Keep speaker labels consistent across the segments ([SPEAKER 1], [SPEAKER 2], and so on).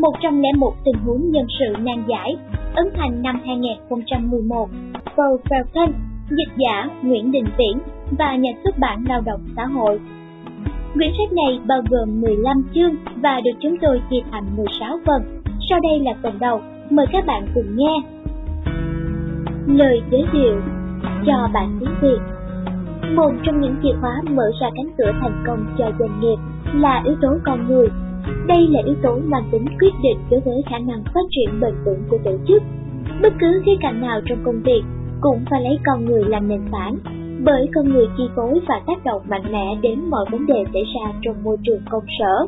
[SPEAKER 1] 101 tình huống nhân sự nan giải, ấn hành năm 2011, Paul Falcon, dịch giả Nguyễn Đình Viễn và nhà xuất bản Lao động Xã hội. Quyển sách này bao gồm 15 chương và được chúng tôi chia thành 16 phần. Sau đây là phần đầu, mời các bạn cùng nghe. Lời giới thiệu cho bạn tiếng Việt Một trong những chìa khóa mở ra cánh cửa thành công cho doanh nghiệp là yếu tố con người đây là yếu tố mang tính quyết định đối với khả năng phát triển bền vững của tổ chức. Bất cứ khía cạnh nào trong công việc cũng phải lấy con người làm nền tảng, bởi con người chi phối và tác động mạnh mẽ đến mọi vấn đề xảy ra trong môi trường công sở.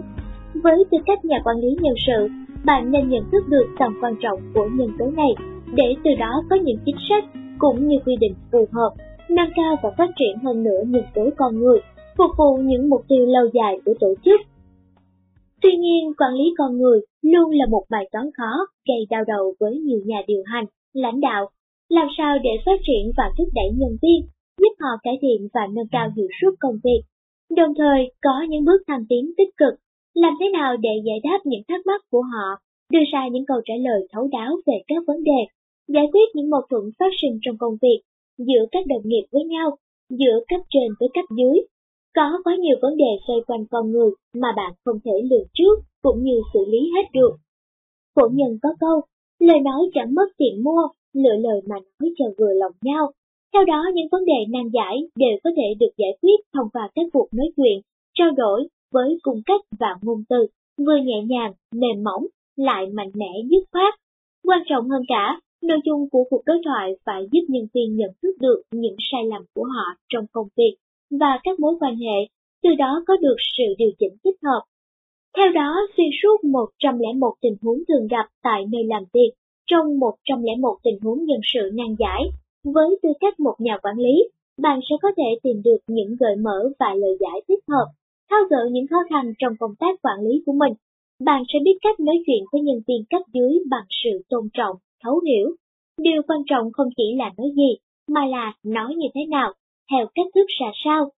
[SPEAKER 1] Với tư cách nhà quản lý nhân sự, bạn nên nhận thức được tầm quan trọng của nhân tố này để từ đó có những chính sách cũng như quy định phù hợp, nâng cao và phát triển hơn nữa nhân tố con người, phục vụ những mục tiêu lâu dài của tổ chức Tuy nhiên, quản lý con người luôn là một bài toán khó, gây đau đầu với nhiều nhà điều hành, lãnh đạo. Làm sao để phát triển và thúc đẩy nhân viên, giúp họ cải thiện và nâng cao hiệu suất công việc. Đồng thời, có những bước thăng tiến tích cực, làm thế nào để giải đáp những thắc mắc của họ, đưa ra những câu trả lời thấu đáo về các vấn đề, giải quyết những mâu thuẫn phát sinh trong công việc giữa các đồng nghiệp với nhau, giữa cấp trên với cấp dưới, có quá nhiều vấn đề xoay quanh con người mà bạn không thể lường trước cũng như xử lý hết được. Phổ nhân có câu, lời nói chẳng mất tiền mua, lựa lời mà nói cho vừa lòng nhau. Theo đó những vấn đề nan giải đều có thể được giải quyết thông qua các cuộc nói chuyện, trao đổi với cung cách và ngôn từ, vừa nhẹ nhàng, mềm mỏng, lại mạnh mẽ dứt khoát. Quan trọng hơn cả, nội dung của cuộc đối thoại phải giúp nhân viên nhận thức được những sai lầm của họ trong công việc và các mối quan hệ, từ đó có được sự điều chỉnh thích hợp. Theo đó, xuyên suốt 101 tình huống thường gặp tại nơi làm việc, trong 101 tình huống nhân sự nan giải, với tư cách một nhà quản lý, bạn sẽ có thể tìm được những gợi mở và lời giải thích hợp, thao gỡ những khó khăn trong công tác quản lý của mình. Bạn sẽ biết cách nói chuyện với nhân viên cấp dưới bằng sự tôn trọng, thấu hiểu. Điều quan trọng không chỉ là nói gì, mà là nói như thế nào theo cách thức ra sao.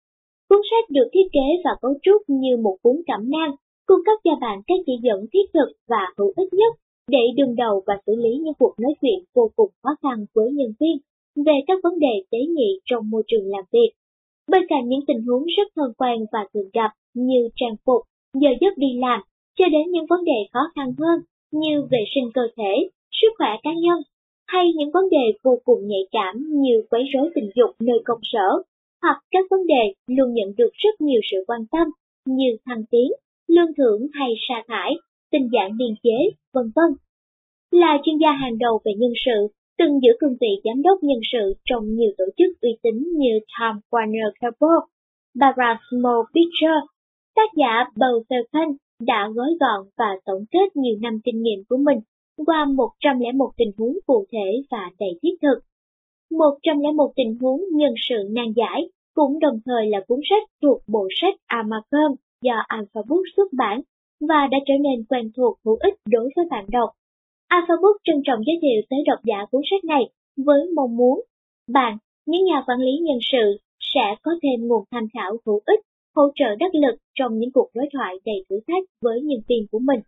[SPEAKER 1] Cuốn sách được thiết kế và cấu trúc như một cuốn cẩm nang, cung cấp cho bạn các chỉ dẫn thiết thực và hữu ích nhất để đương đầu và xử lý những cuộc nói chuyện vô cùng khó khăn với nhân viên về các vấn đề tế nhị trong môi trường làm việc. Bên cạnh những tình huống rất thân quen và thường gặp như trang phục, giờ giấc đi làm, cho đến những vấn đề khó khăn hơn như vệ sinh cơ thể, sức khỏe cá nhân hay những vấn đề vô cùng nhạy cảm như quấy rối tình dục nơi công sở, hoặc các vấn đề luôn nhận được rất nhiều sự quan tâm như thăng tiến, lương thưởng hay sa thải, tình dạng biên chế, vân vân. Là chuyên gia hàng đầu về nhân sự, từng giữ cương vị giám đốc nhân sự trong nhiều tổ chức uy tín như Tom Warner Corporation, Barbara Small Picture, tác giả Bill Felton đã gói gọn và tổng kết nhiều năm kinh nghiệm của mình qua 101 tình huống cụ thể và đầy thiết thực. 101 tình huống nhân sự nan giải cũng đồng thời là cuốn sách thuộc bộ sách Amacom do Alphabook xuất bản và đã trở nên quen thuộc hữu ích đối với bạn đọc. Alphabook trân trọng giới thiệu tới độc giả cuốn sách này với mong muốn bạn, những nhà quản lý nhân sự, sẽ có thêm nguồn tham khảo hữu ích, hỗ trợ đắc lực trong những cuộc đối thoại đầy thử thách với nhân viên của mình.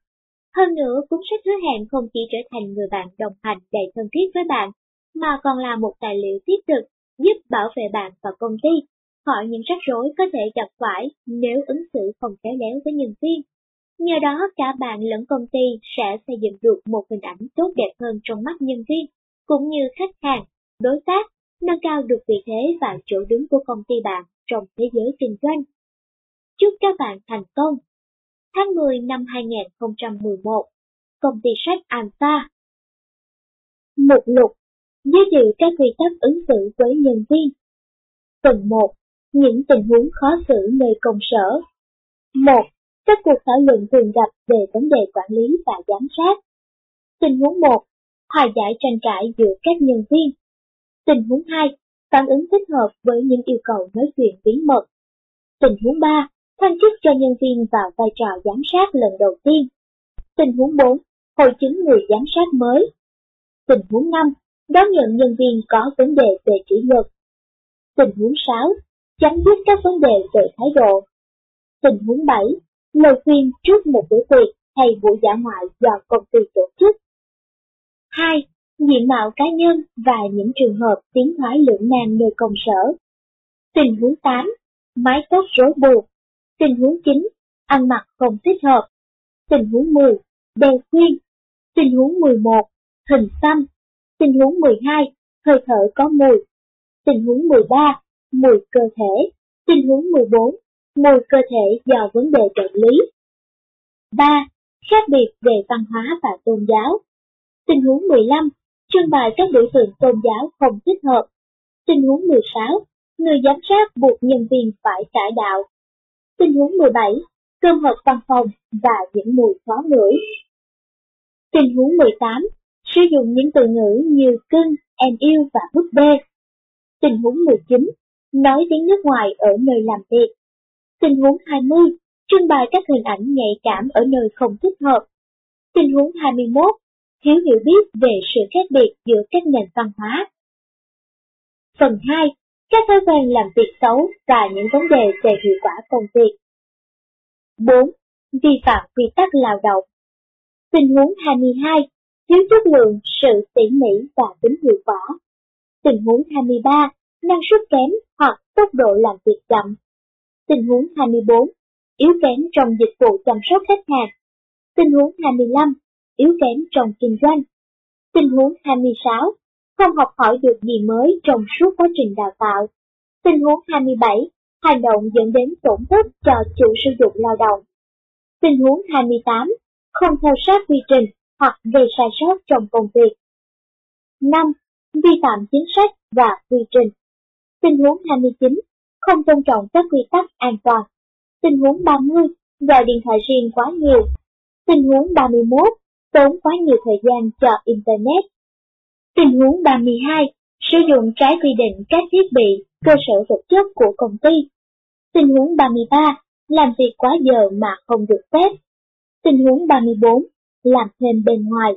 [SPEAKER 1] Hơn nữa, cuốn sách hứa hẹn không chỉ trở thành người bạn đồng hành đầy thân thiết với bạn, mà còn là một tài liệu thiết thực giúp bảo vệ bạn và công ty khỏi những rắc rối có thể gặp phải nếu ứng xử không khéo léo với nhân viên. Nhờ đó cả bạn lẫn công ty sẽ xây dựng được một hình ảnh tốt đẹp hơn trong mắt nhân viên, cũng như khách hàng, đối tác, nâng cao được vị thế và chỗ đứng của công ty bạn trong thế giới kinh doanh. Chúc các bạn thành công! Tháng 10 năm 2011, công ty sách Alpha. Mục lục Giới thiệu các quy tắc ứng xử với nhân viên Phần 1. Những tình huống khó xử nơi công sở 1. Các cuộc thảo luận thường gặp về vấn đề quản lý và giám sát Tình huống 1. Hòa giải tranh cãi giữa các nhân viên Tình huống 2. Phản ứng thích hợp với những yêu cầu nói chuyện bí mật Tình huống 3 thăng chức cho nhân viên vào vai trò giám sát lần đầu tiên. Tình huống 4. Hội chứng người giám sát mới. Tình huống 5. Đón nhận nhân viên có vấn đề về kỷ luật. Tình huống 6. Chấm dứt các vấn đề về thái độ. Tình huống 7. Lời khuyên trước một buổi tiệc hay buổi dã ngoại do công ty tổ chức. 2. Diện mạo cá nhân và những trường hợp tiến hóa lưỡng nan nơi công sở. Tình huống 8. Mái tóc rối buộc. Tình huống 9. Ăn mặc không thích hợp. Tình huống 10. đèn khuyên. Tình huống 11. Hình xăm. Tình huống 12. Hơi thở có mùi. Tình huống 13. Mùi cơ thể. Tình huống 14. Mùi cơ thể do vấn đề bệnh lý. 3. Khác biệt về văn hóa và tôn giáo. Tình huống 15. Trưng bày các biểu tượng tôn giáo không thích hợp. Tình huống 16. Người giám sát buộc nhân viên phải cải đạo. Tình huống 17. Cơm hộp văn phòng và những mùi khó ngửi. Tình huống 18. Sử dụng những từ ngữ như cưng, em yêu và búp bê. Tình huống 19. Nói tiếng nước ngoài ở nơi làm việc. Tình huống 20. Trưng bày các hình ảnh nhạy cảm ở nơi không thích hợp. Tình huống 21. Thiếu hiểu biết về sự khác biệt giữa các nền văn hóa. Phần 2. Các thói quen làm việc xấu và những vấn đề về hiệu quả công việc. 4. Vi phạm quy tắc lao động. Tình huống 22. Thiếu chất lượng, sự tỉ mỉ và tính hiệu quả. Tình huống 23. Năng suất kém hoặc tốc độ làm việc chậm. Tình huống 24. Yếu kém trong dịch vụ chăm sóc khách hàng. Tình huống 25. Yếu kém trong kinh doanh. Tình huống 26. Không học hỏi được gì mới trong suốt quá trình đào tạo. Tình huống 27. Hành động dẫn đến tổn thất cho chủ sử dụng lao động. Tình huống 28. Không theo sát quy trình hoặc gây sai sót trong công việc. 5. Vi phạm chính sách và quy trình. Tình huống 29. Không tôn trọng các quy tắc an toàn. Tình huống 30. Gọi điện thoại riêng quá nhiều. Tình huống 31. Tốn quá nhiều thời gian cho Internet. Tình huống 32. Sử dụng trái quy định các thiết bị, cơ sở vật chất của công ty. Tình huống 33. Làm việc quá giờ mà không được phép. Tình huống 34. Làm thêm bên ngoài.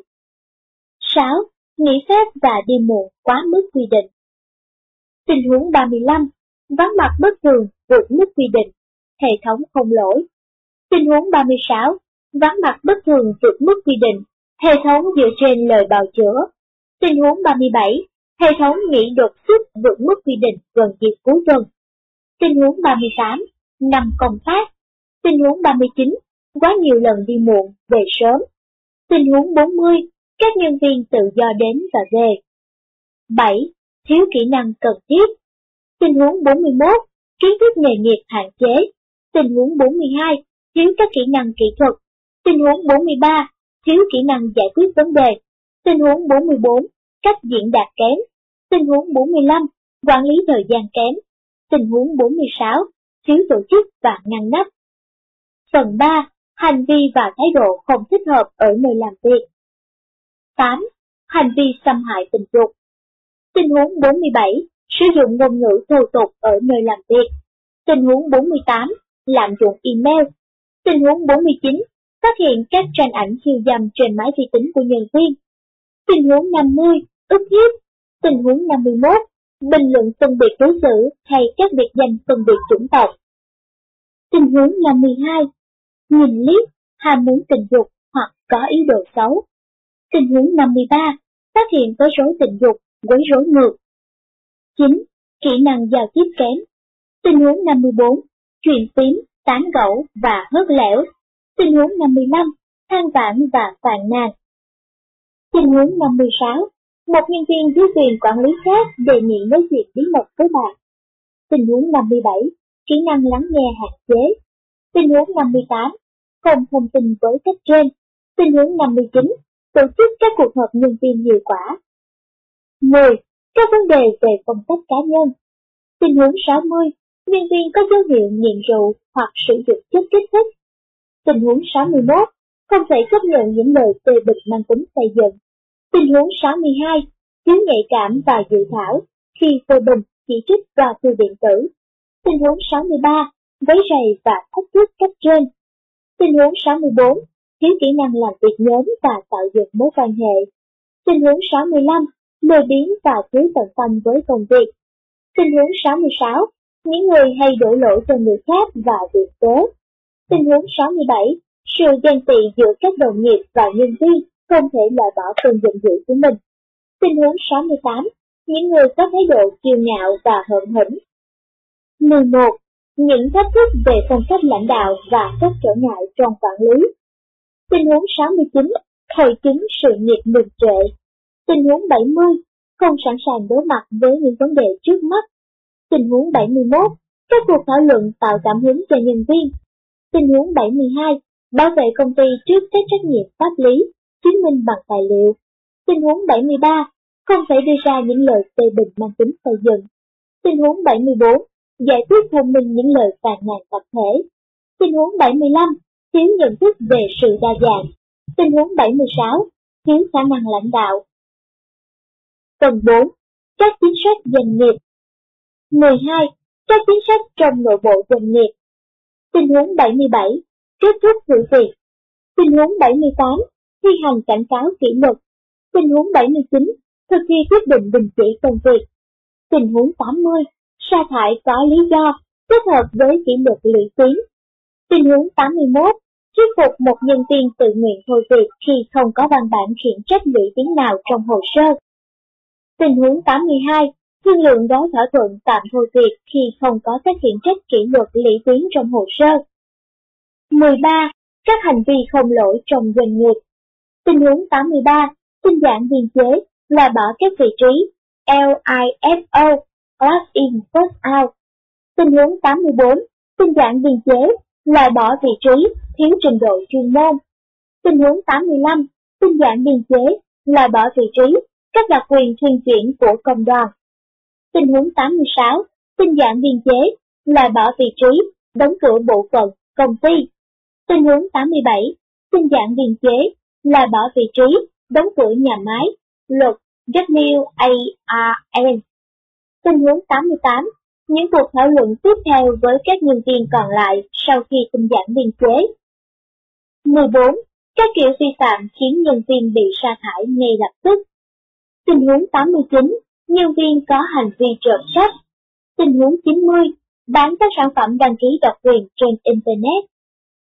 [SPEAKER 1] 6. Nghỉ phép và đi muộn quá mức quy định. Tình huống 35. Vắng mặt bất thường vượt mức quy định. Hệ thống không lỗi. Tình huống 36. Vắng mặt bất thường vượt mức quy định. Hệ thống dựa trên lời bào chữa. Tình huống 37. Hệ thống nghỉ đột xuất vượt mức quy định gần dịp cuối tuần. Tình huống 38. Nằm công tác. Tình huống 39. Quá nhiều lần đi muộn, về sớm. Tình huống 40. Các nhân viên tự do đến và về. 7. Thiếu kỹ năng cần thiết. Tình huống 41. Kiến thức nghề nghiệp hạn chế. Tình huống 42. Thiếu các kỹ năng kỹ thuật. Tình huống 43. Thiếu kỹ năng giải quyết vấn đề. Tình huống 44. Cách diễn đạt kém. Tình huống 45. Quản lý thời gian kém. Tình huống 46. Thiếu tổ chức và ngăn nắp. Phần 3. Hành vi và thái độ không thích hợp ở nơi làm việc. 8. Hành vi xâm hại tình dục. Tình huống 47. Sử dụng ngôn ngữ thô tục ở nơi làm việc. Tình huống 48. Lạm dụng email. Tình huống 49. Phát hiện các tranh ảnh khiêu dâm trên máy vi tính của nhân viên. Tình huống 50. ức hiếp. Tình huống 51. Bình luận phân biệt đối xử hay các biệt danh phân biệt chủng tộc. Tình huống 52. Nhìn liếc, ham muốn tình dục hoặc có ý đồ xấu. Tình huống 53. Phát hiện có rối tình dục, quấy rối ngược. 9. Kỹ năng giao tiếp kém. Tình huống 54. Chuyện tím tán gẫu và hớt lẻo. Tình huống 55. Than vãn và phàn nàn. Tình huống 56. Một nhân viên dưới quyền quản lý khác đề nghị nói chuyện bí mật với bạn. Tình huống 57. Kỹ năng lắng nghe hạn chế. Tình huống 58. Không thông tin với cấp trên. Tình huống 59. Tổ chức các cuộc họp nhân viên hiệu quả. 10. Các vấn đề về phong cách cá nhân. Tình huống 60. Nhân viên có dấu hiệu nghiện rượu hoặc sử dụng chất kích thích. Tình huống 61. Không thể chấp nhận những lời phê bình mang tính xây dựng. Tình huống 62. Thiếu nhạy cảm và dự thảo khi phê bình, chỉ trích và thư điện tử. Tình huống 63. Vấy rầy và thách thức cấp trên. Tình huống 64. Thiếu kỹ năng làm việc nhóm và tạo dựng mối quan hệ. Tình huống 65 lười biếng và thiếu tận tâm với công việc. Tình huống 66, những người hay đổ lỗi cho người khác và việc tố. Tình huống 67, sự ghen tị giữa các đồng nghiệp và nhân viên không thể loại bỏ cơn giận dữ của mình. Tình huống 68. Những người có thái độ kiêu ngạo và hận hĩnh. 11. Những thách thức về phong cách lãnh đạo và các trở ngại trong quản lý. Tình huống 69. Hội chứng sự nghiệp ngừng trệ. Tình huống 70. Không sẵn sàng đối mặt với những vấn đề trước mắt. Tình huống 71. Các cuộc thảo luận tạo cảm hứng cho nhân viên. Tình huống 72. Bảo vệ công ty trước các trách nhiệm pháp lý, chứng minh bằng tài liệu. Tình huống 73. Không thể đưa ra những lời phê bình mang tính xây dựng. Tình huống 74. Giải quyết thông minh những lời phàn nàn tập thể. Tình huống 75. Thiếu nhận thức về sự đa dạng. Tình huống 76. Thiếu khả năng lãnh đạo. Phần 4. Các chính sách doanh nghiệp 12. Các chính sách trong nội bộ doanh nghiệp Tình huống 77. Kết thúc vụ việc Tình huống 78. Thi hành cảnh cáo kỷ luật Tình huống 79. Thực thi quyết định đình chỉ công việc Tình huống 80. Sa thải có lý do, kết hợp với kỷ luật lũy tiến Tình huống 81. Thuyết phục một nhân viên tự nguyện thôi việc khi không có văn bản khiển trách lũy tiến nào trong hồ sơ. Tình huống 82 thương lượng đó thỏa thuận tạm thôi việc khi không có các khiển trách kỷ luật lũy tuyến trong hồ sơ. 13. Các hành vi không lỗi trong doanh nghiệp. Tình huống 83. Tinh giản biên chế là bỏ các vị trí LIFO, Last in First Out. Tình huống 84. Tinh giản biên chế là bỏ vị trí thiếu trình độ chuyên môn. Tình huống 85. Tinh giản biên chế là bỏ vị trí các đặc quyền thuyên chuyển của công đoàn. Tình huống 86, tinh giản biên chế, là bỏ vị trí, đóng cửa bộ phận, công ty. Tình huống 87, tinh giản biên chế, là bỏ vị trí, đóng cửa nhà máy, luật WARN. Tình huống 88, những cuộc thảo luận tiếp theo với các nhân viên còn lại sau khi tinh giản biên chế. 14. Các kiểu vi phạm khiến nhân viên bị sa thải ngay lập tức. Tình huống 89, nhân viên có hành vi trộm cắp. Tình huống 90, bán các sản phẩm đăng ký độc quyền trên Internet.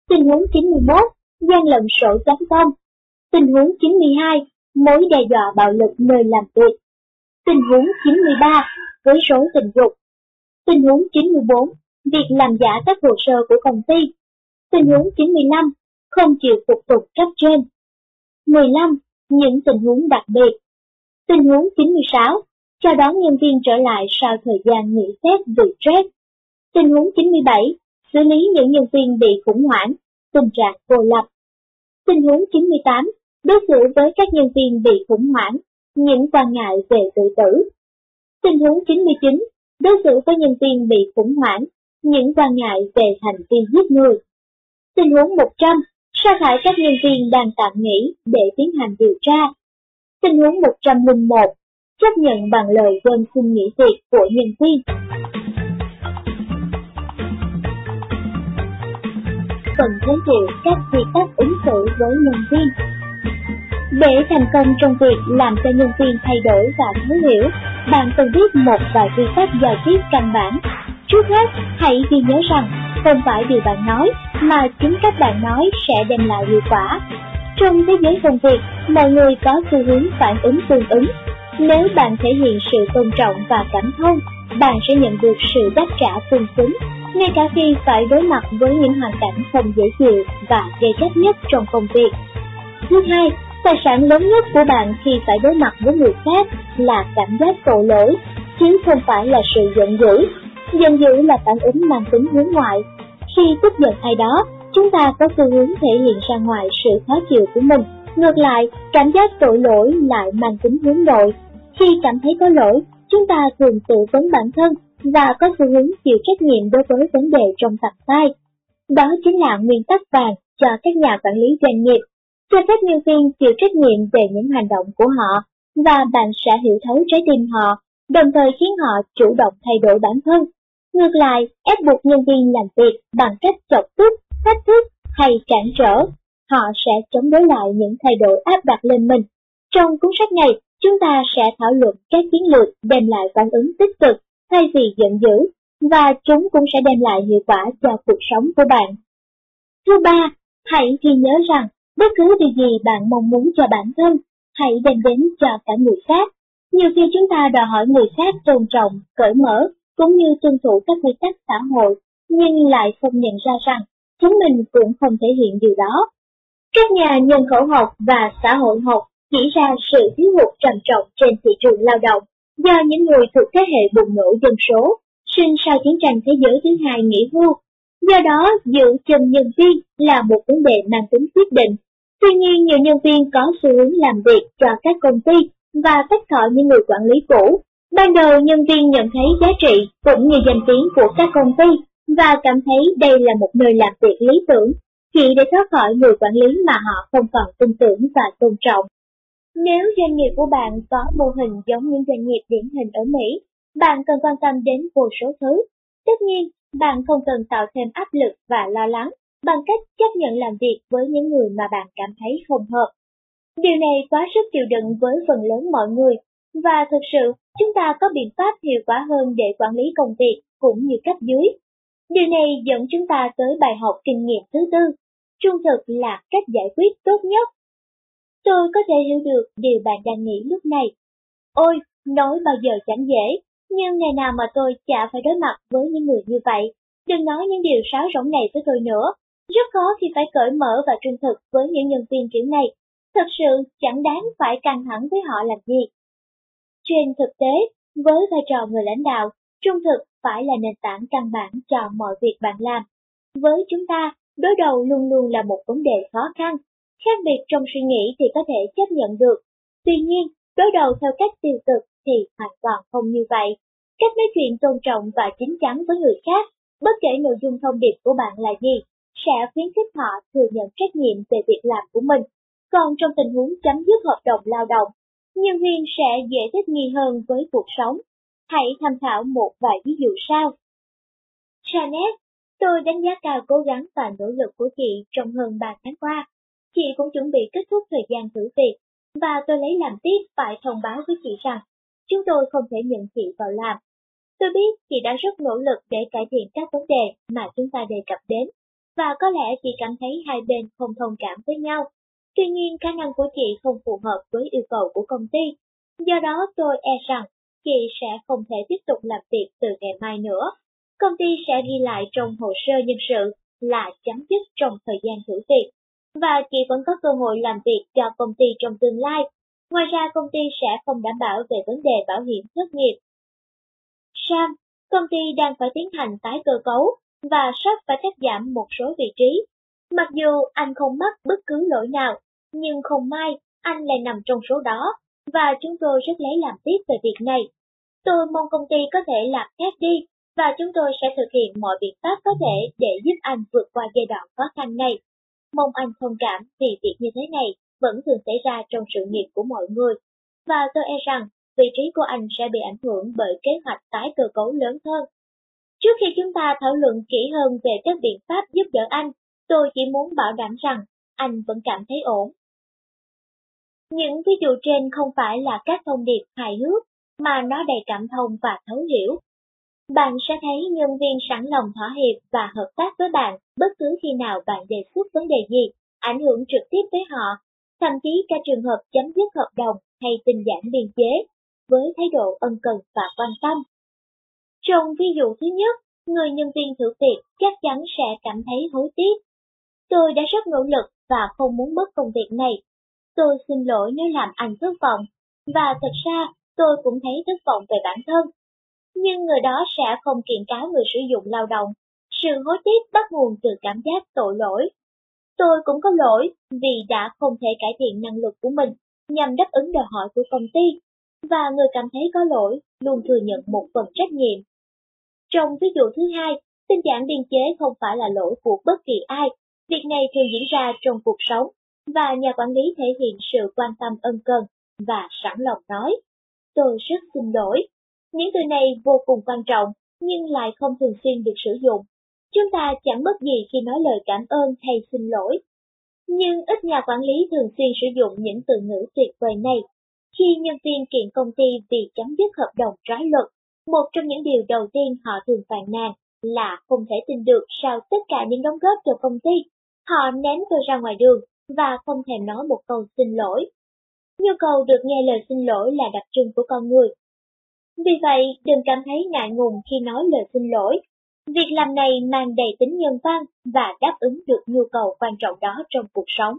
[SPEAKER 1] Tình huống 91, gian lận sổ chấm công. Tình huống 92, mối đe dọa bạo lực nơi làm việc. Tình huống 93, với số tình dục. Tình huống 94, việc làm giả các hồ sơ của công ty. Tình huống 95, không chịu phục tục cấp trên. 15. Những tình huống đặc biệt. Tình huống 96, chào đón nhân viên trở lại sau thời gian nghỉ phép vì stress. Tình huống 97, xử lý những nhân viên bị khủng hoảng, tình trạng cô lập. Tình huống 98, đối xử với các nhân viên bị khủng hoảng, những quan ngại về tự tử. Tình huống 99, đối xử với nhân viên bị khủng hoảng, những quan ngại về hành vi giết người. Tình huống 100, sa thải các nhân viên đang tạm nghỉ để tiến hành điều tra. Tình huống 101, chấp nhận bằng lời đơn xin nghỉ việc của nhân viên. Phần giới thiệu các quy tắc ứng xử với nhân viên. Để thành công trong việc làm cho nhân viên thay đổi và thấu hiểu, bạn cần biết một vài quy tắc giao tiếp căn bản. Trước hết, hãy ghi nhớ rằng, không phải điều bạn nói, mà chính cách bạn nói sẽ đem lại hiệu quả. Trong thế giới công việc, mọi người có xu hướng phản ứng tương ứng nếu bạn thể hiện sự tôn trọng và cảm thông, bạn sẽ nhận được sự đáp trả tương xứng, ngay cả khi phải đối mặt với những hoàn cảnh không dễ chịu và gây gắt nhất trong công việc. Thứ hai, tài sản lớn nhất của bạn khi phải đối mặt với người khác là cảm giác tội lỗi, chứ không phải là sự giận dữ. Giận dữ là phản ứng mang tính hướng ngoại. Khi tức giận ai đó, chúng ta có xu hướng thể hiện ra ngoài sự khó chịu của mình. Ngược lại, cảm giác tội lỗi lại mang tính hướng nội, khi cảm thấy có lỗi, chúng ta thường tự vấn bản thân và có xu hướng chịu trách nhiệm đối với vấn đề trong tầm tay. Đó chính là nguyên tắc vàng cho các nhà quản lý doanh nghiệp, cho phép nhân viên chịu trách nhiệm về những hành động của họ và bạn sẽ hiểu thấu trái tim họ, đồng thời khiến họ chủ động thay đổi bản thân. Ngược lại, ép buộc nhân viên làm việc bằng cách chọc tức, thách thức hay cản trở, họ sẽ chống đối lại những thay đổi áp đặt lên mình. Trong cuốn sách này, chúng ta sẽ thảo luận các chiến lược đem lại phản ứng tích cực thay vì giận dữ, và chúng cũng sẽ đem lại hiệu quả cho cuộc sống của bạn. Thứ ba, Hãy ghi nhớ rằng, bất cứ điều gì bạn mong muốn cho bản thân, hãy đem đến cho cả người khác. Nhiều khi chúng ta đòi hỏi người khác tôn trọng, cởi mở, cũng như tuân thủ các quy tắc xã hội, nhưng lại không nhận ra rằng chúng mình cũng không thể hiện điều đó. Các nhà nhân khẩu học và xã hội học chỉ ra sự thiếu hụt trầm trọng trên thị trường lao động do những người thuộc thế hệ bùng nổ dân số, sinh sau chiến tranh thế giới thứ hai nghỉ hưu. Do đó, giữ chân nhân viên là một vấn đề mang tính quyết định. Tuy nhiên, nhiều nhân viên có xu hướng làm việc cho các công ty và tách khỏi những người quản lý cũ. Ban đầu nhân viên nhận thấy giá trị cũng như danh tiếng của các công ty và cảm thấy đây là một nơi làm việc lý tưởng, chỉ để thoát khỏi người quản lý mà họ không còn tin tưởng và tôn trọng. Nếu doanh nghiệp của bạn có mô hình giống những doanh nghiệp điển hình ở Mỹ, bạn cần quan tâm đến vô số thứ. Tất nhiên, bạn không cần tạo thêm áp lực và lo lắng bằng cách chấp nhận làm việc với những người mà bạn cảm thấy không hợp. Điều này quá sức chịu đựng với phần lớn mọi người, và thực sự chúng ta có biện pháp hiệu quả hơn để quản lý công việc cũng như cấp dưới. Điều này dẫn chúng ta tới bài học kinh nghiệm thứ tư, trung thực là cách giải quyết tốt nhất. Tôi có thể hiểu được điều bạn đang nghĩ lúc này. Ôi, nói bao giờ chẳng dễ, nhưng ngày nào mà tôi chả phải đối mặt với những người như vậy. Đừng nói những điều sáo rỗng này với tôi nữa. Rất khó khi phải cởi mở và trung thực với những nhân viên kiểu này. Thật sự chẳng đáng phải căng thẳng với họ làm gì. Trên thực tế, với vai trò người lãnh đạo, trung thực phải là nền tảng căn bản cho mọi việc bạn làm. Với chúng ta, đối đầu luôn luôn là một vấn đề khó khăn. Khác biệt trong suy nghĩ thì có thể chấp nhận được. Tuy nhiên, đối đầu theo cách tiêu cực thì hoàn toàn không như vậy. Cách nói chuyện tôn trọng và chính chắn với người khác, bất kể nội dung thông điệp của bạn là gì, sẽ khuyến khích họ thừa nhận trách nhiệm về việc làm của mình. Còn trong tình huống chấm dứt hợp đồng lao động, nhân viên sẽ dễ thích nghi hơn với cuộc sống. Hãy tham khảo một vài ví dụ sau. Janet, tôi đánh giá cao cố gắng và nỗ lực của chị trong hơn 3 tháng qua. Chị cũng chuẩn bị kết thúc thời gian thử việc, và tôi lấy làm tiếc phải thông báo với chị rằng chúng tôi không thể nhận chị vào làm. Tôi biết chị đã rất nỗ lực để cải thiện các vấn đề mà chúng ta đề cập đến, và có lẽ chị cảm thấy hai bên không thông cảm với nhau. Tuy nhiên khả năng của chị không phù hợp với yêu cầu của công ty, do đó tôi e rằng chị sẽ không thể tiếp tục làm việc từ ngày mai nữa. Công ty sẽ ghi lại trong hồ sơ nhân sự là chấm dứt trong thời gian thử việc, và chị vẫn có cơ hội làm việc cho công ty trong tương lai Ngoài ra công ty sẽ không đảm bảo về vấn đề bảo hiểm thất nghiệp. Sam, công ty đang phải tiến hành tái cơ cấu và sắp phải cắt giảm một số vị trí. Mặc dù anh không mắc bất cứ lỗi nào, nhưng không may anh lại nằm trong số đó và chúng tôi rất lấy làm tiếc về việc này. Tôi mong công ty có thể làm khác đi và chúng tôi sẽ thực hiện mọi biện pháp có thể để giúp anh vượt qua giai đoạn khó khăn này. Mong anh thông cảm vì việc như thế này vẫn thường xảy ra trong sự nghiệp của mọi người, và tôi e rằng vị trí của anh sẽ bị ảnh hưởng bởi kế hoạch tái cơ cấu lớn hơn. Trước khi chúng ta thảo luận kỹ hơn về các biện pháp giúp đỡ anh, tôi chỉ muốn bảo đảm rằng anh vẫn cảm thấy ổn. Những ví dụ trên không phải là các thông điệp hài hước, mà nó đầy cảm thông và thấu hiểu. Bạn sẽ thấy nhân viên sẵn lòng thỏa hiệp và hợp tác với bạn bất cứ khi nào bạn đề xuất vấn đề gì, ảnh hưởng trực tiếp tới họ thậm chí cả trường hợp chấm dứt hợp đồng hay tình giảm biên chế, với thái độ ân cần và quan tâm. Trong ví dụ thứ nhất, người nhân viên thử việc chắc chắn sẽ cảm thấy hối tiếc. Tôi đã rất nỗ lực và không muốn mất công việc này. Tôi xin lỗi nếu làm anh thất vọng, và thật ra tôi cũng thấy thất vọng về bản thân. Nhưng người đó sẽ không kiện cáo người sử dụng lao động. Sự hối tiếc bắt nguồn từ cảm giác tội lỗi Tôi cũng có lỗi vì đã không thể cải thiện năng lực của mình nhằm đáp ứng đòi hỏi của công ty, và người cảm thấy có lỗi luôn thừa nhận một phần trách nhiệm. Trong ví dụ thứ hai, tình trạng biên chế không phải là lỗi của bất kỳ ai, việc này thường diễn ra trong cuộc sống, và nhà quản lý thể hiện sự quan tâm ân cần và sẵn lòng nói. Tôi rất xin lỗi. Những từ này vô cùng quan trọng, nhưng lại không thường xuyên được sử dụng Chúng ta chẳng mất gì khi nói lời cảm ơn hay xin lỗi. Nhưng ít nhà quản lý thường xuyên sử dụng những từ ngữ tuyệt vời này. Khi nhân viên kiện công ty vì chấm dứt hợp đồng trái luật, một trong những điều đầu tiên họ thường phàn nàn là không thể tin được sao tất cả những đóng góp cho công ty, Họ ném tôi ra ngoài đường và không thèm nói một câu xin lỗi. Nhu cầu được nghe lời xin lỗi là đặc trưng của con người. Vì vậy, đừng cảm thấy ngại ngùng khi nói lời xin lỗi. Việc làm này mang đầy tính nhân văn và đáp ứng được nhu cầu quan trọng đó trong cuộc sống.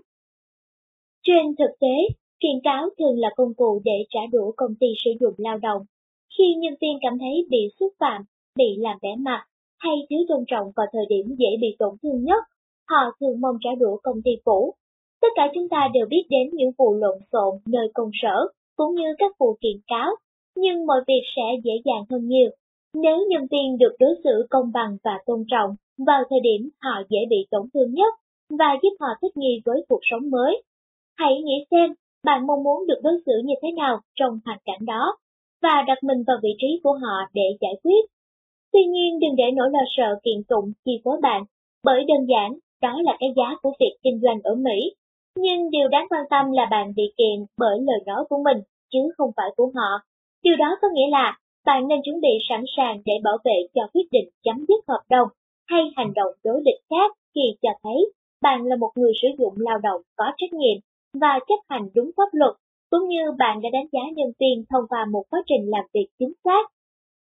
[SPEAKER 1] Trên thực tế, kiện cáo thường là công cụ để trả đũa công ty sử dụng lao động. Khi nhân viên cảm thấy bị xúc phạm, bị làm vẻ mặt hay thiếu tôn trọng vào thời điểm dễ bị tổn thương nhất, họ thường mong trả đũa công ty cũ. Tất cả chúng ta đều biết đến những vụ lộn xộn nơi công sở, cũng như các vụ kiện cáo, nhưng mọi việc sẽ dễ dàng hơn nhiều. Nếu nhân viên được đối xử công bằng và tôn trọng vào thời điểm họ dễ bị tổn thương nhất và giúp họ thích nghi với cuộc sống mới. Hãy nghĩ xem bạn mong muốn được đối xử như thế nào trong hoàn cảnh đó và đặt mình vào vị trí của họ để giải quyết. Tuy nhiên đừng để nỗi lo sợ kiện tụng chi phối bạn, bởi đơn giản đó là cái giá của việc kinh doanh ở Mỹ. Nhưng điều đáng quan tâm là bạn bị kiện bởi lời nói của mình, chứ không phải của họ. Điều đó có nghĩa là bạn nên chuẩn bị sẵn sàng để bảo vệ cho quyết định chấm dứt hợp đồng hay hành động đối địch khác khi cho thấy bạn là một người sử dụng lao động có trách nhiệm và chấp hành đúng pháp luật, cũng như bạn đã đánh giá nhân viên thông qua một quá trình làm việc chính xác.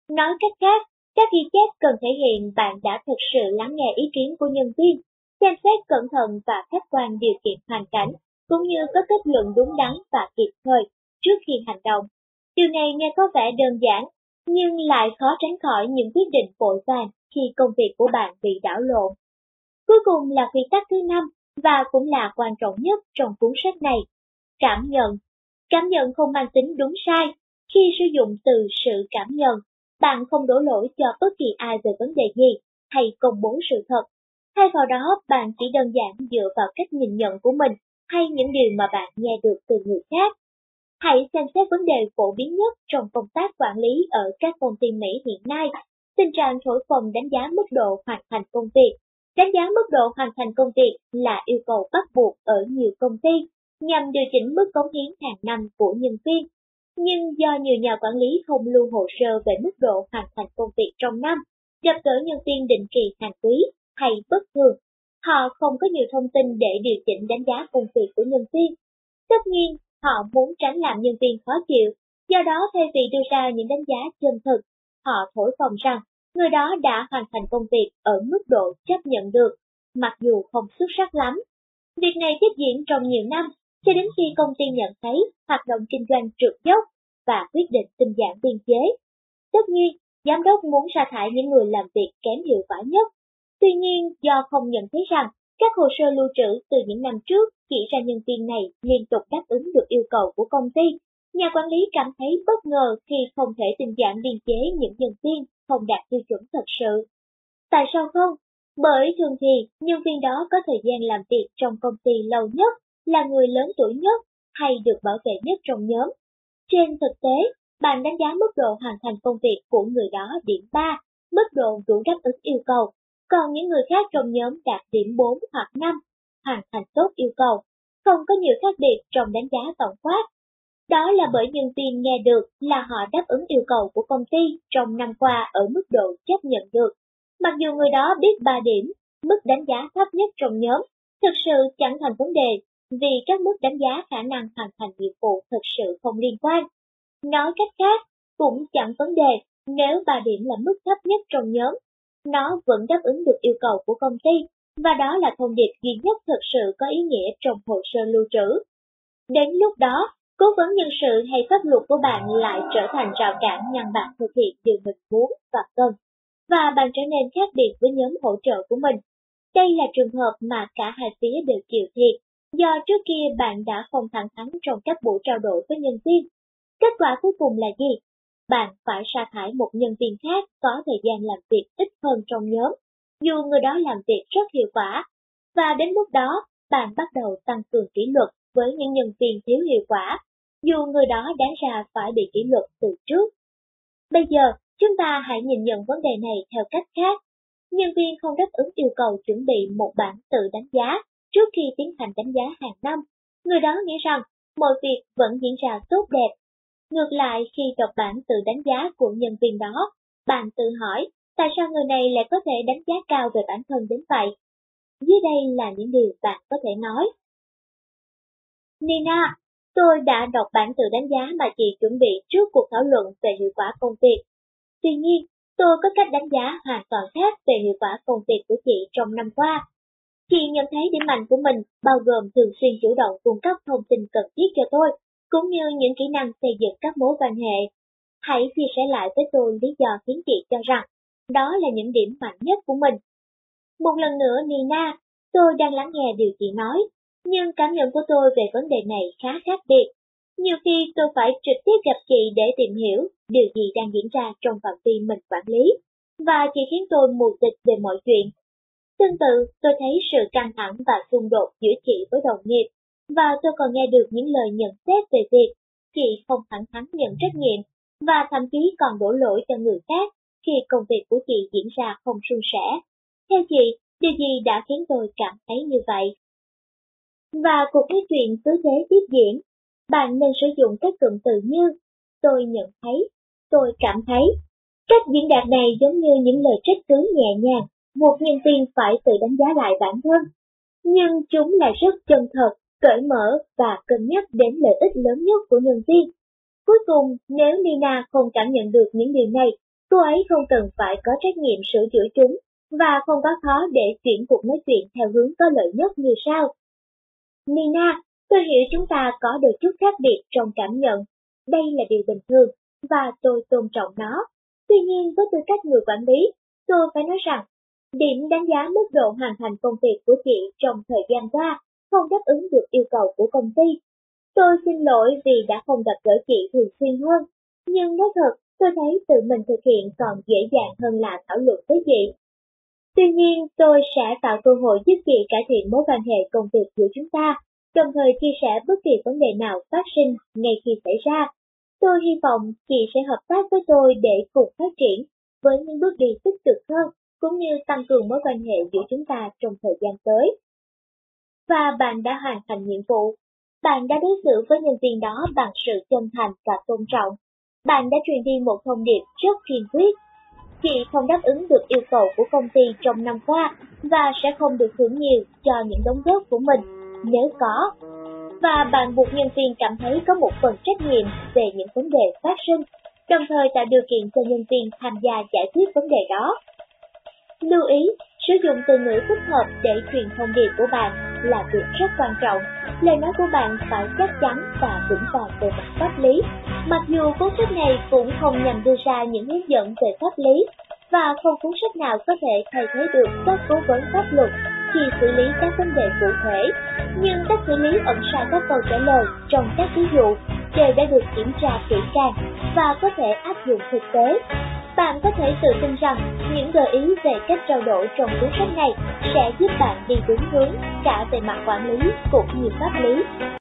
[SPEAKER 1] Nói cách khác, các ghi chép cần thể hiện bạn đã thực sự lắng nghe ý kiến của nhân viên, xem xét cẩn thận và khách quan điều kiện hoàn cảnh, cũng như có kết luận đúng đắn và kịp thời trước khi hành động. Điều này nghe có vẻ đơn giản, nhưng lại khó tránh khỏi những quyết định vội vàng khi công việc của bạn bị đảo lộn. Cuối cùng là quy tắc thứ năm, và cũng là quan trọng nhất trong cuốn sách này. Cảm nhận Cảm nhận không mang tính đúng sai. Khi sử dụng từ sự cảm nhận, bạn không đổ lỗi cho bất kỳ ai về vấn đề gì hay công bố sự thật. Thay vào đó, bạn chỉ đơn giản dựa vào cách nhìn nhận của mình hay những điều mà bạn nghe được từ người khác. Hãy xem xét vấn đề phổ biến nhất trong công tác quản lý ở các công ty Mỹ hiện nay, tình trạng thổi phồng đánh giá mức độ hoàn thành công việc Đánh giá mức độ hoàn thành công việc là yêu cầu bắt buộc ở nhiều công ty nhằm điều chỉnh mức cống hiến hàng năm của nhân viên. Nhưng do nhiều nhà quản lý không lưu hồ sơ về mức độ hoàn thành công việc trong năm, gặp gỡ nhân viên định kỳ hàng quý hay bất thường, họ không có nhiều thông tin để điều chỉnh đánh giá công việc của nhân viên. Tất nhiên, họ muốn tránh làm nhân viên khó chịu, do đó thay vì đưa ra những đánh giá chân thực, họ thổi phồng rằng người đó đã hoàn thành công việc ở mức độ chấp nhận được, mặc dù không xuất sắc lắm. Việc này tiếp diễn trong nhiều năm, cho đến khi công ty nhận thấy hoạt động kinh doanh trượt dốc và quyết định tinh giản biên chế. Tất nhiên, giám đốc muốn sa thải những người làm việc kém hiệu quả nhất. Tuy nhiên, do không nhận thấy rằng các hồ sơ lưu trữ từ những năm trước chỉ ra nhân viên này liên tục đáp ứng được yêu cầu của công ty, nhà quản lý cảm thấy bất ngờ khi không thể tinh giản biên chế những nhân viên không đạt tiêu chuẩn thật sự. Tại sao không? Bởi thường thì nhân viên đó có thời gian làm việc trong công ty lâu nhất, là người lớn tuổi nhất hay được bảo vệ nhất trong nhóm. Trên thực tế, bạn đánh giá mức độ hoàn thành công việc của người đó điểm 3, mức độ đủ đáp ứng yêu cầu, còn những người khác trong nhóm đạt điểm 4 hoặc 5, hoàn thành tốt yêu cầu. Không có nhiều khác biệt trong đánh giá tổng quát. Đó là bởi nhân viên nghe được là họ đáp ứng yêu cầu của công ty trong năm qua ở mức độ chấp nhận được. Mặc dù người đó biết 3 điểm, mức đánh giá thấp nhất trong nhóm, thực sự chẳng thành vấn đề vì các mức đánh giá khả năng hoàn thành nhiệm vụ thực sự không liên quan. Nói cách khác, cũng chẳng vấn đề nếu 3 điểm là mức thấp nhất trong nhóm, nó vẫn đáp ứng được yêu cầu của công ty, và đó là thông điệp duy nhất thực sự có ý nghĩa trong hồ sơ lưu trữ. Đến lúc đó, Cố vấn nhân sự hay pháp luật của bạn lại trở thành rào cản ngăn bạn thực hiện điều mình muốn và cần, và bạn trở nên khác biệt với nhóm hỗ trợ của mình. Đây là trường hợp mà cả hai phía đều chịu thiệt, do trước kia bạn đã không thẳng thắn trong các buổi trao đổi với nhân viên. Kết quả cuối cùng là gì? Bạn phải sa thải một nhân viên khác có thời gian làm việc ít hơn trong nhóm, dù người đó làm việc rất hiệu quả. Và đến lúc đó, bạn bắt đầu tăng cường kỷ luật với những nhân viên thiếu hiệu quả, dù người đó đáng ra phải bị kỷ luật từ trước. Bây giờ, chúng ta hãy nhìn nhận vấn đề này theo cách khác. Nhân viên không đáp ứng yêu cầu chuẩn bị một bản tự đánh giá trước khi tiến hành đánh giá hàng năm. Người đó nghĩ rằng mọi việc vẫn diễn ra tốt đẹp. Ngược lại, khi đọc bản tự đánh giá của nhân viên đó, bạn tự hỏi tại sao người này lại có thể đánh giá cao về bản thân đến vậy. Dưới đây là những điều bạn có thể nói. Nina, tôi đã đọc bản tự đánh giá mà chị chuẩn bị trước cuộc thảo luận về hiệu quả công việc. Tuy nhiên, tôi có cách đánh giá hoàn toàn khác về hiệu quả công việc của chị trong năm qua. Chị nhận thấy điểm mạnh của mình bao gồm thường xuyên chủ động cung cấp thông tin cần thiết cho tôi, cũng như những kỹ năng xây dựng các mối quan hệ. Hãy chia sẻ lại với tôi lý do khiến chị cho rằng đó là những điểm mạnh nhất của mình. Một lần nữa Nina, tôi đang lắng nghe điều chị nói, nhưng cảm nhận của tôi về vấn đề này khá khác biệt. Nhiều khi tôi phải trực tiếp gặp chị để tìm hiểu điều gì đang diễn ra trong phạm vi mình quản lý, và chị khiến tôi mù tịch về mọi chuyện. Tương tự, tôi thấy sự căng thẳng và xung đột giữa chị với đồng nghiệp, và tôi còn nghe được những lời nhận xét về việc chị không thẳng thắn nhận trách nhiệm, và thậm chí còn đổ lỗi cho người khác khi công việc của chị diễn ra không suôn sẻ. Theo chị, điều gì đã khiến tôi cảm thấy như vậy? Và cuộc nói chuyện cứ thế tiếp diễn, bạn nên sử dụng các cụm từ như tôi nhận thấy, tôi cảm thấy. Cách diễn đạt này giống như những lời trách cứ nhẹ nhàng, một nhân viên phải tự đánh giá lại bản thân. Nhưng chúng là rất chân thật, cởi mở và cân nhắc đến lợi ích lớn nhất của nhân viên. Cuối cùng, nếu Nina không cảm nhận được những điều này, cô ấy không cần phải có trách nhiệm sửa chữa chúng, và không có khó để chuyển cuộc nói chuyện theo hướng có lợi nhất như sau. Nina, tôi hiểu chúng ta có đôi chút khác biệt trong cảm nhận. Đây là điều bình thường, và tôi tôn trọng nó. Tuy nhiên, với tư cách người quản lý, tôi phải nói rằng, điểm đánh giá mức độ hoàn thành công việc của chị trong thời gian qua không đáp ứng được yêu cầu của công ty. Tôi xin lỗi vì đã không gặp gỡ chị thường xuyên hơn, nhưng nói thật, tôi thấy tự mình thực hiện còn dễ dàng hơn là thảo luận với chị. Tuy nhiên, tôi sẽ tạo cơ hội giúp chị cải thiện mối quan hệ công việc giữa chúng ta, đồng thời chia sẻ bất kỳ vấn đề nào phát sinh ngay khi xảy ra. Tôi hy vọng chị sẽ hợp tác với tôi để cùng phát triển với những bước đi tích cực hơn, cũng như tăng cường mối quan hệ giữa chúng ta trong thời gian tới. Và bạn đã hoàn thành nhiệm vụ. Bạn đã đối xử với nhân viên đó bằng sự chân thành và tôn trọng. Bạn đã truyền đi một thông điệp rất kiên quyết Chị không đáp ứng được yêu cầu của công ty trong năm qua và sẽ không được thưởng nhiều cho những đóng góp của mình, nếu có. Và bạn buộc nhân viên cảm thấy có một phần trách nhiệm về những vấn đề phát sinh, đồng thời tạo điều kiện cho nhân viên tham gia giải quyết vấn đề đó. Lưu ý, sử dụng từ ngữ thích hợp để truyền thông điệp của bạn là việc rất quan trọng. Lời nói của bạn phải chắc chắn và vững vàng về mặt pháp lý. Mặc dù cuốn sách này cũng không nhằm đưa ra những hướng dẫn về pháp lý, và không cuốn sách nào có thể thay thế được các cố vấn pháp luật khi xử lý các vấn đề cụ thể, nhưng cách xử lý ẩn sau các câu trả lời trong các ví dụ đều đã được kiểm tra kỹ càng và có thể áp dụng thực tế. Bạn có thể tự tin rằng những gợi ý về cách trao đổi trong cuốn sách này sẽ giúp bạn đi đúng hướng cả về mặt quản lý cũng như pháp lý.